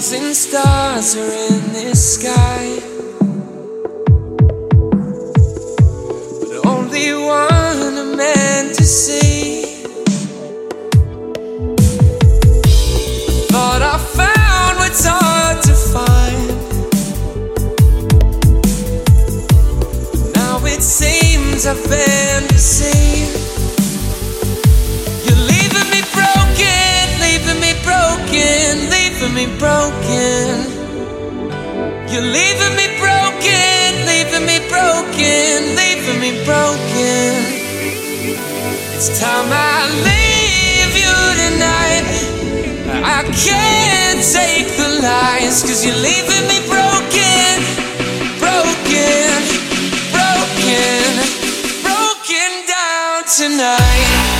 thousand stars are in this sky. But only one are meant to see. Thought I found what's hard to find. Now it seems I've been deceived. You're leaving me broken, leaving me broken, leaving me broken. You're leaving me broken, leaving me broken, leaving me broken. It's time I leave you tonight. I can't take the lies, cause you're leaving me broken, broken, broken, broken down tonight.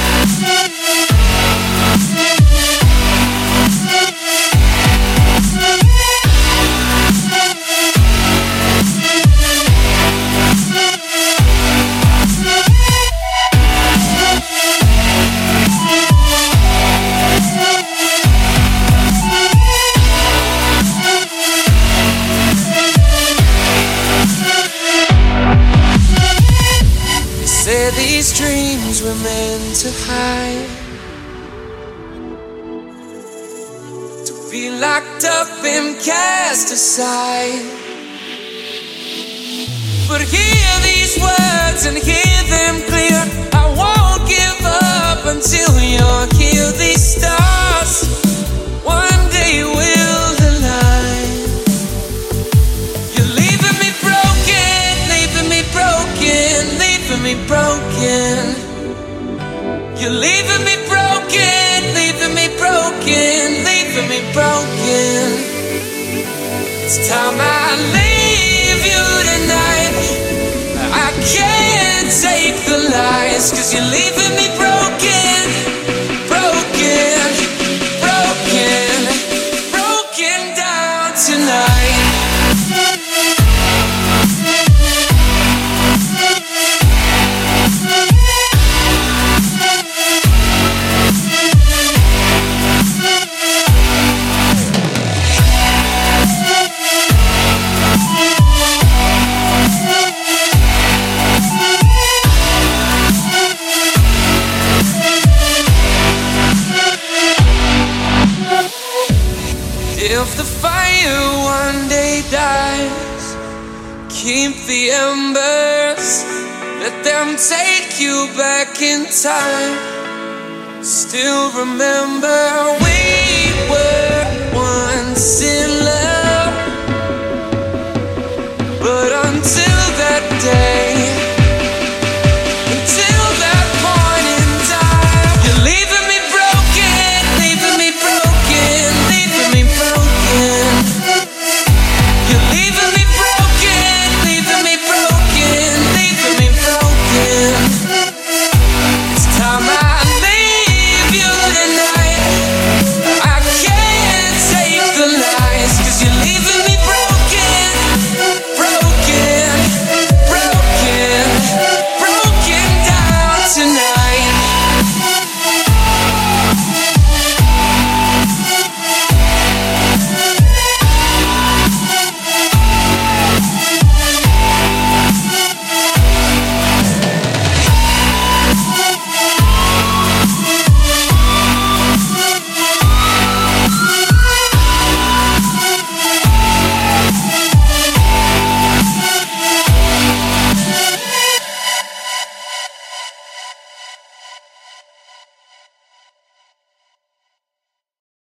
Were meant to hide. To be locked up and cast aside. But hear these words and hear them clear. I won't give up until you're here. These stars one day will align. You're leaving me broken, leaving me broken, leaving me broken. You're leaving me broken, leaving me broken, leaving me broken. It's time I leave you tonight. I can't take the lies, cause you're leaving me broken, dies. Keep the embers, let them take you back in time. Still remember we were once in love.